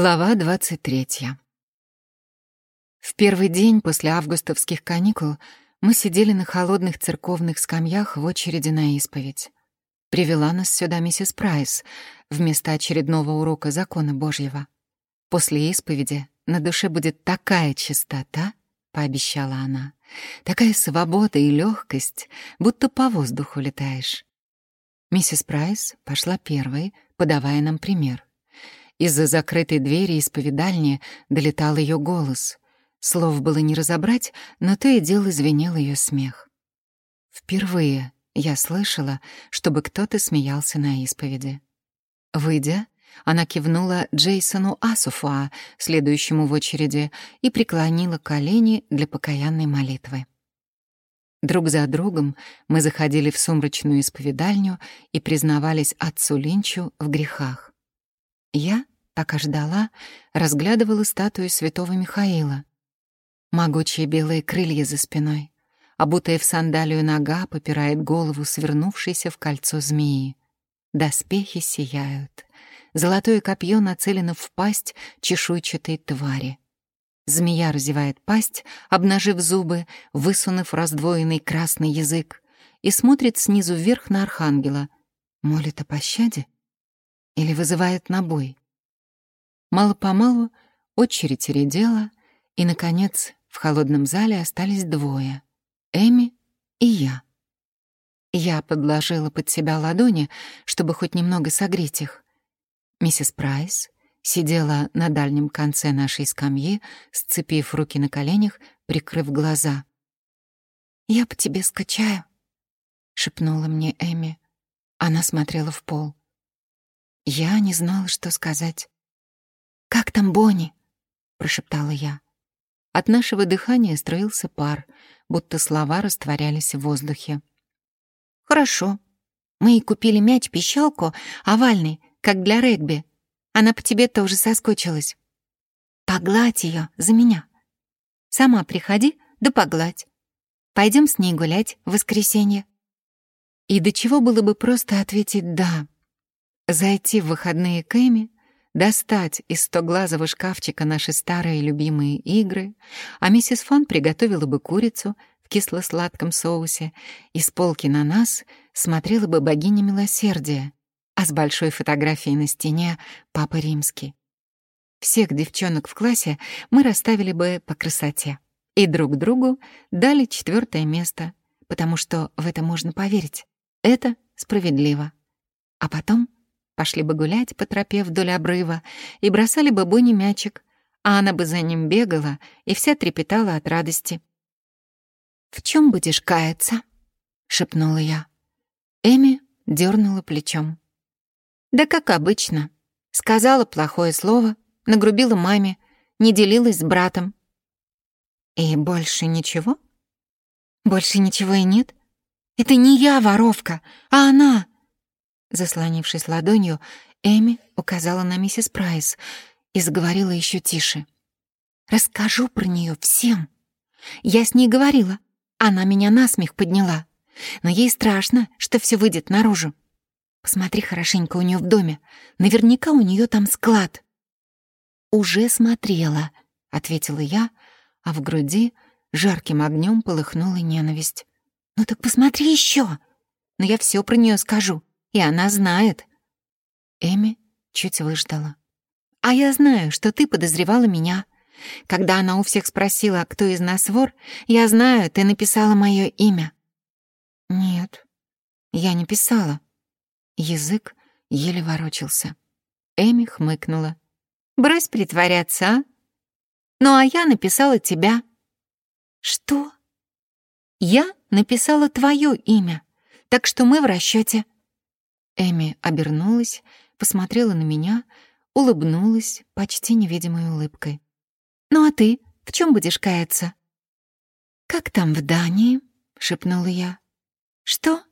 Глава 23. В первый день после августовских каникул мы сидели на холодных церковных скамьях в очереди на исповедь. Привела нас сюда миссис Прайс вместо очередного урока закона Божьего. После исповеди на душе будет такая чистота, пообещала она, такая свобода и легкость, будто по воздуху летаешь. Миссис Прайс пошла первой, подавая нам пример. Из-за закрытой двери исповедальни долетал ее голос. Слов было не разобрать, но то и дело звенел ее смех. Впервые я слышала, чтобы кто-то смеялся на исповеди. Выйдя, она кивнула Джейсону Асуфуа, следующему в очереди, и преклонила колени для покаянной молитвы. Друг за другом мы заходили в сумрачную исповедальню и признавались отцу Линчу в грехах. Я, пока ждала, разглядывала статую святого Михаила. Могучие белые крылья за спиной, обутая в сандалию нога попирает голову свернувшейся в кольцо змеи. Доспехи сияют. Золотое копье нацелено в пасть чешуйчатой твари. Змея разевает пасть, обнажив зубы, высунув раздвоенный красный язык, и смотрит снизу вверх на архангела. Молит о пощаде? Или вызывает на бой. Мало-помалу очередь редела, и, наконец, в холодном зале остались двое — Эми и я. Я подложила под себя ладони, чтобы хоть немного согреть их. Миссис Прайс сидела на дальнем конце нашей скамьи, сцепив руки на коленях, прикрыв глаза. «Я по тебе скучаю», — шепнула мне Эми. Она смотрела в пол. Я не знала, что сказать. «Как там Бонни?» — прошептала я. От нашего дыхания строился пар, будто слова растворялись в воздухе. «Хорошо. Мы и купили мяч-пищалку, овальный, как для регби. Она по тебе тоже соскучилась. Погладь ее за меня. Сама приходи, да погладь. Пойдем с ней гулять в воскресенье». И до чего было бы просто ответить «да», Зайти в выходные к Эми, достать из стоглазого шкафчика наши старые любимые игры, а миссис Фон приготовила бы курицу в кисло-сладком соусе, и с полки на нас смотрела бы богиня милосердия, а с большой фотографией на стене — Папа Римский. Всех девчонок в классе мы расставили бы по красоте и друг другу дали четвертое место, потому что в это можно поверить. Это справедливо. А потом Пошли бы гулять по тропе вдоль обрыва и бросали бы Бонни мячик, а она бы за ним бегала и вся трепетала от радости. «В чем будешь каяться?» — шепнула я. Эми дернула плечом. «Да как обычно. Сказала плохое слово, нагрубила маме, не делилась с братом». «И больше ничего?» «Больше ничего и нет. Это не я воровка, а она!» Заслонившись ладонью, Эми указала на миссис Прайс и заговорила еще тише. «Расскажу про нее всем. Я с ней говорила. Она меня насмех подняла. Но ей страшно, что все выйдет наружу. Посмотри хорошенько у нее в доме. Наверняка у нее там склад». «Уже смотрела», — ответила я, а в груди жарким огнем полыхнула ненависть. «Ну так посмотри еще. Но я все про нее скажу. И она знает. Эми чуть выждала. А я знаю, что ты подозревала меня. Когда она у всех спросила, кто из нас вор, я знаю, ты написала мое имя. Нет, я не писала. Язык еле ворочался. Эми хмыкнула. Брось притворяться, а? Ну а я написала тебя. Что? Я написала твое имя, так что мы в расчете. Эми обернулась, посмотрела на меня, улыбнулась почти невидимой улыбкой. «Ну а ты в чем будешь каяться?» «Как там в Дании?» — шепнула я. «Что?»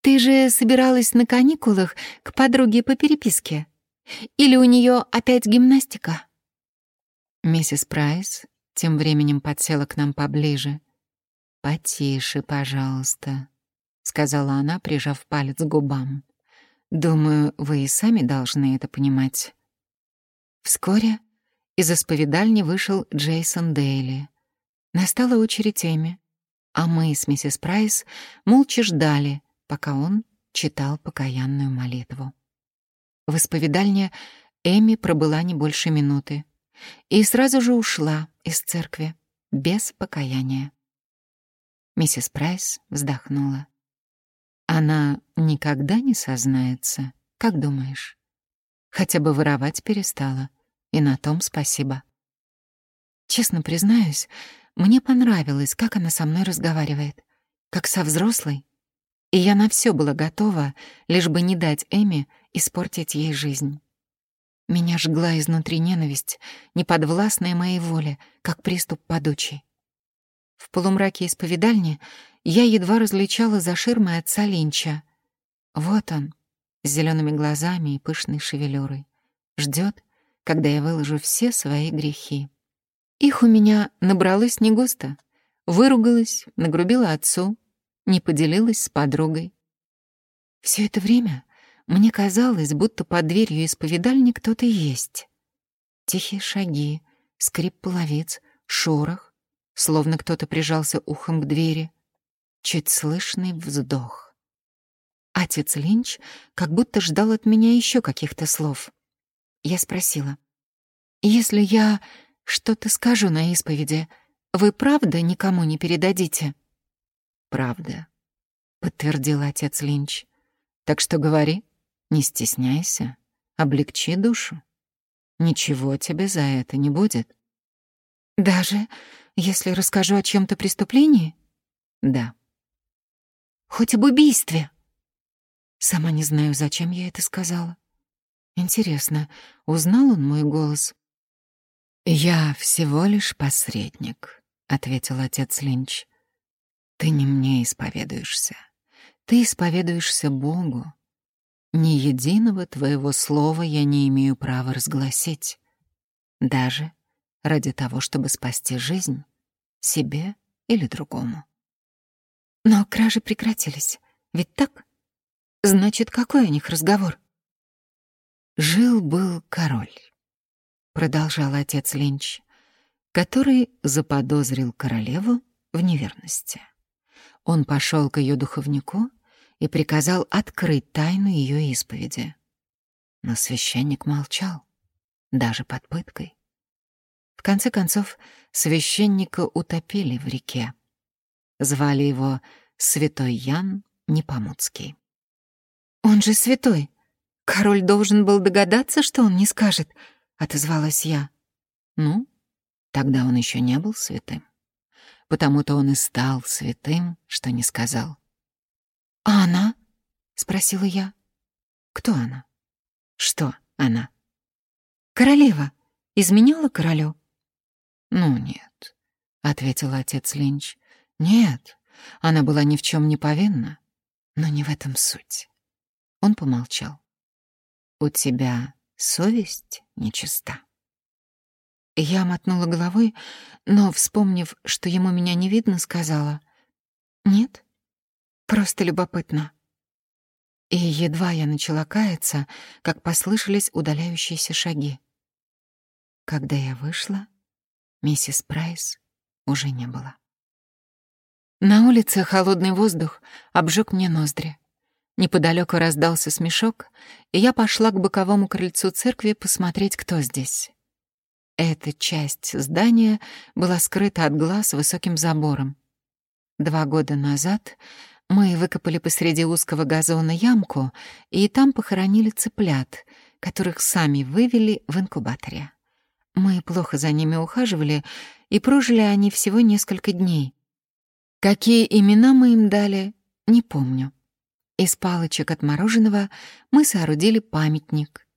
«Ты же собиралась на каникулах к подруге по переписке? Или у нее опять гимнастика?» Миссис Прайс тем временем подсела к нам поближе. «Потише, пожалуйста», — сказала она, прижав палец к губам. «Думаю, вы и сами должны это понимать». Вскоре из исповедальни вышел Джейсон Дейли. Настала очередь Эми, а мы с миссис Прайс молча ждали, пока он читал покаянную молитву. В исповедальне Эми пробыла не больше минуты и сразу же ушла из церкви без покаяния. Миссис Прайс вздохнула. Она никогда не сознается, как думаешь? Хотя бы воровать перестала, и на том спасибо. Честно признаюсь, мне понравилось, как она со мной разговаривает, как со взрослой, и я на все была готова, лишь бы не дать Эми испортить ей жизнь. Меня жгла изнутри ненависть, неподвластная моей воле, как приступ подучий. В полумраке исповедальни я едва различала за ширмой отца Линча. Вот он, с зелеными глазами и пышной шевелюрой. Ждет, когда я выложу все свои грехи. Их у меня набралось не густо. Выругалась, нагрубила отцу, не поделилась с подругой. Все это время мне казалось, будто под дверью исповедальни кто-то есть. Тихие шаги, скрип половиц, шорох, словно кто-то прижался ухом к двери, чуть слышный вздох. Отец Линч как будто ждал от меня еще каких-то слов. Я спросила, «Если я что-то скажу на исповеди, вы правда никому не передадите?» «Правда», — подтвердил отец Линч. «Так что говори, не стесняйся, облегчи душу. Ничего тебе за это не будет». «Даже если расскажу о чем то преступлении?» «Да». «Хоть об убийстве?» Сама не знаю, зачем я это сказала. Интересно, узнал он мой голос? «Я всего лишь посредник», — ответил отец Линч. «Ты не мне исповедуешься. Ты исповедуешься Богу. Ни единого твоего слова я не имею права разгласить. Даже ради того, чтобы спасти жизнь себе или другому». «Но кражи прекратились, ведь так? Значит, какой у них разговор?» «Жил-был король». — продолжал отец Линч, который заподозрил королеву в неверности. Он пошел к ее духовнику и приказал открыть тайну ее исповеди. Но священник молчал, даже под пыткой. В конце концов, священника утопили в реке. Звали его Святой Ян Непомуцкий. «Он же святой! Король должен был догадаться, что он не скажет», отозвалась я. Ну, тогда он еще не был святым. Потому-то он и стал святым, что не сказал. «А она?» — спросила я. «Кто она?» «Что она?» «Королева. Изменяла королю?» «Ну, нет», — ответил отец Линч. «Нет, она была ни в чем не повинна, но не в этом суть». Он помолчал. «У тебя совесть нечиста. Я мотнула головой, но, вспомнив, что ему меня не видно, сказала «Нет, просто любопытно». И едва я начала каяться, как послышались удаляющиеся шаги. Когда я вышла, миссис Прайс уже не было. На улице холодный воздух обжег мне ноздри. Неподалеку раздался смешок, и я пошла к боковому крыльцу церкви посмотреть, кто здесь. Эта часть здания была скрыта от глаз высоким забором. Два года назад мы выкопали посреди узкого газона ямку, и там похоронили цыплят, которых сами вывели в инкубаторе. Мы плохо за ними ухаживали, и прожили они всего несколько дней. Какие имена мы им дали, не помню. Из палочек от мороженого мы соорудили памятник,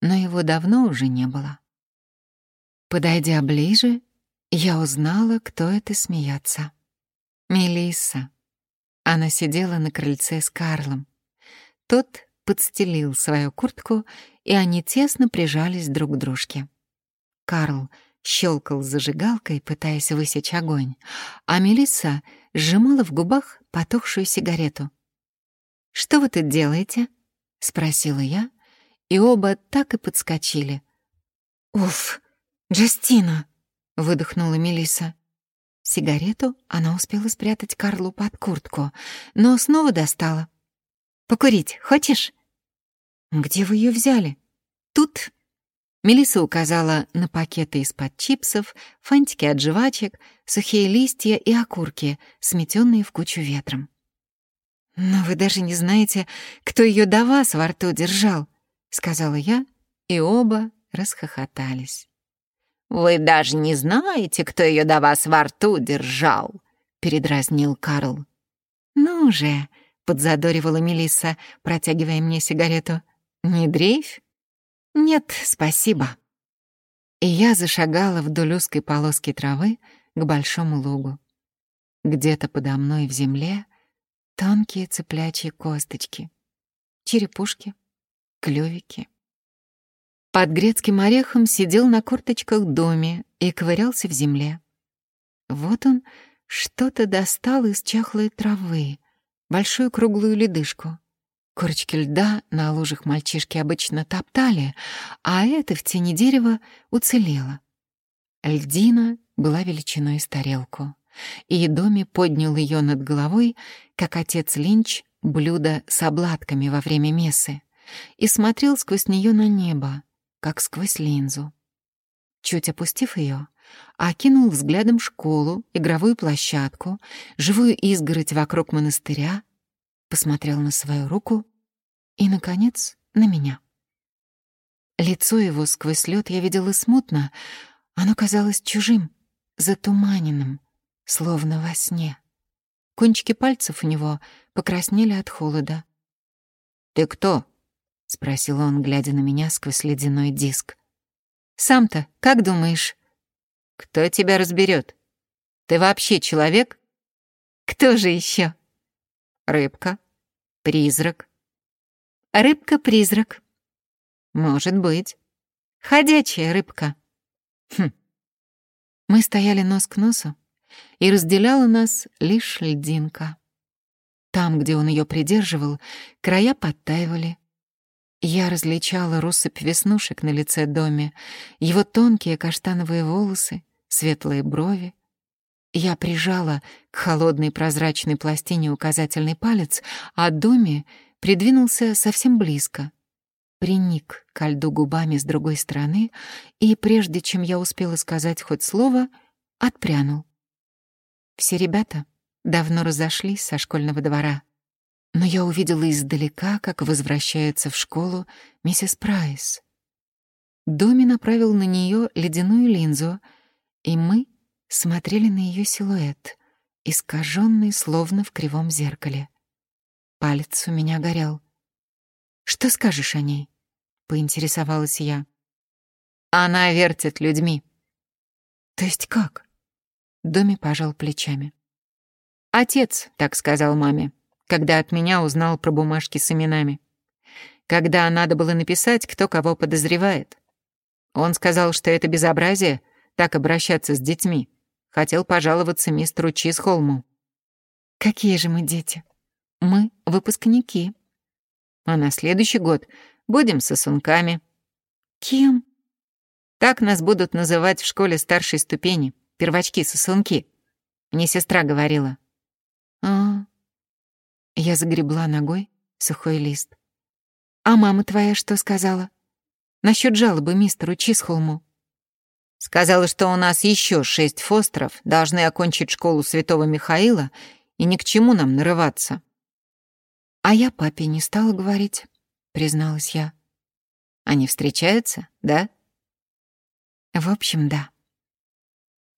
но его давно уже не было. Подойдя ближе, я узнала, кто это смеется. Мелисса. Она сидела на крыльце с Карлом. Тот подстелил свою куртку, и они тесно прижались друг к дружке. Карл щелкал зажигалкой, пытаясь высечь огонь, а Мелисса сжимала в губах потухшую сигарету. «Что вы тут делаете?» — спросила я, и оба так и подскочили. «Уф, Джастина!» — выдохнула Мелиса. Сигарету она успела спрятать Карлу под куртку, но снова достала. «Покурить хочешь?» «Где вы ее взяли?» «Тут». Мелиса указала на пакеты из-под чипсов, фантики от жвачек, сухие листья и окурки, сметенные в кучу ветром. «Но вы даже не знаете, кто ее до вас во рту держал», — сказала я, и оба расхохотались. «Вы даже не знаете, кто ее до вас во рту держал», — передразнил Карл. «Ну же», — подзадоривала Мелисса, протягивая мне сигарету. «Не дрейфь?» «Нет, спасибо». И я зашагала вдоль узкой полоски травы к большому лугу. Где-то подо мной в земле тонкие цыплячьи косточки, черепушки, клювики. Под грецким орехом сидел на корточках доме и ковырялся в земле. Вот он что-то достал из чахлой травы, большую круглую ледышку. Корочки льда на лужах мальчишки обычно топтали, а это в тени дерева уцелело. Льдина была величиной с тарелку, и Доми поднял ее над головой, как отец Линч, блюдо с обладками во время мессы, и смотрел сквозь нее на небо, как сквозь линзу. Чуть опустив ее, окинул взглядом школу, игровую площадку, живую изгородь вокруг монастыря, посмотрел на свою руку и, наконец, на меня. Лицо его сквозь лед я видела смутно, оно казалось чужим, затуманенным, словно во сне. Кончики пальцев у него покраснели от холода. «Ты кто?» — спросил он, глядя на меня сквозь ледяной диск. «Сам-то как думаешь?» «Кто тебя разберет? Ты вообще человек?» «Кто же еще? «Рыбка? Призрак?» «Рыбка-призрак». «Может быть. Ходячая рыбка». «Хм». Мы стояли нос к носу, и разделяла нас лишь льдинка. Там, где он ее придерживал, края подтаивали, я различала россыпь веснушек на лице доме, его тонкие каштановые волосы, светлые брови. Я прижала к холодной прозрачной пластине указательный палец, а доме придвинулся совсем близко. Приник к льду губами с другой стороны и, прежде чем я успела сказать хоть слово, отпрянул. Все ребята давно разошлись со школьного двора но я увидела издалека, как возвращается в школу миссис Прайс. Доми направил на нее ледяную линзу, и мы смотрели на ее силуэт, искаженный словно в кривом зеркале. Палец у меня горел. «Что скажешь о ней?» — поинтересовалась я. «Она вертит людьми». «То есть как?» Доми пожал плечами. «Отец так сказал маме когда от меня узнал про бумажки с именами. Когда надо было написать, кто кого подозревает. Он сказал, что это безобразие — так обращаться с детьми. Хотел пожаловаться мистеру Чисхолму. «Какие же мы дети? Мы — выпускники. А на следующий год будем сосунками». «Кем?» «Так нас будут называть в школе старшей ступени. Первочки-сосунки». Мне сестра говорила. «А, я загребла ногой сухой лист. «А мама твоя что сказала? Насчет жалобы мистеру Чисхолму?» «Сказала, что у нас еще шесть фостеров должны окончить школу Святого Михаила, и ни к чему нам нарываться». «А я папе не стала говорить», — призналась я. «Они встречаются, да?» «В общем, да».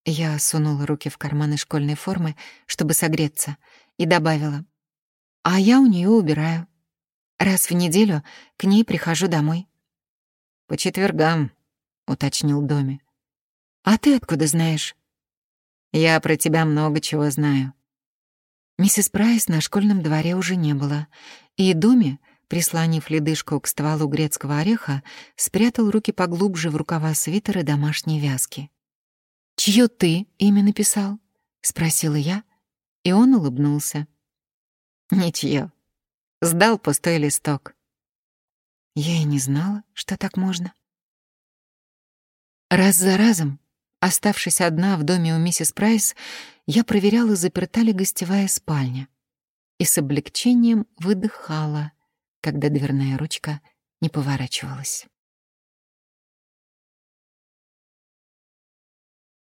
Я сунула руки в карманы школьной формы, чтобы согреться, и добавила а я у нее убираю. Раз в неделю к ней прихожу домой. «По четвергам», — уточнил Доми. «А ты откуда знаешь?» «Я про тебя много чего знаю». Миссис Прайс на школьном дворе уже не было, и Доми, прислонив ледышку к стволу грецкого ореха, спрятал руки поглубже в рукава свитера домашней вязки. «Чьё ты имя написал?» — спросила я, и он улыбнулся. Ничье. Сдал пустой листок. Я и не знала, что так можно. Раз за разом, оставшись одна в доме у миссис Прайс, я проверяла, заперта ли гостевая спальня, и с облегчением выдыхала, когда дверная ручка не поворачивалась.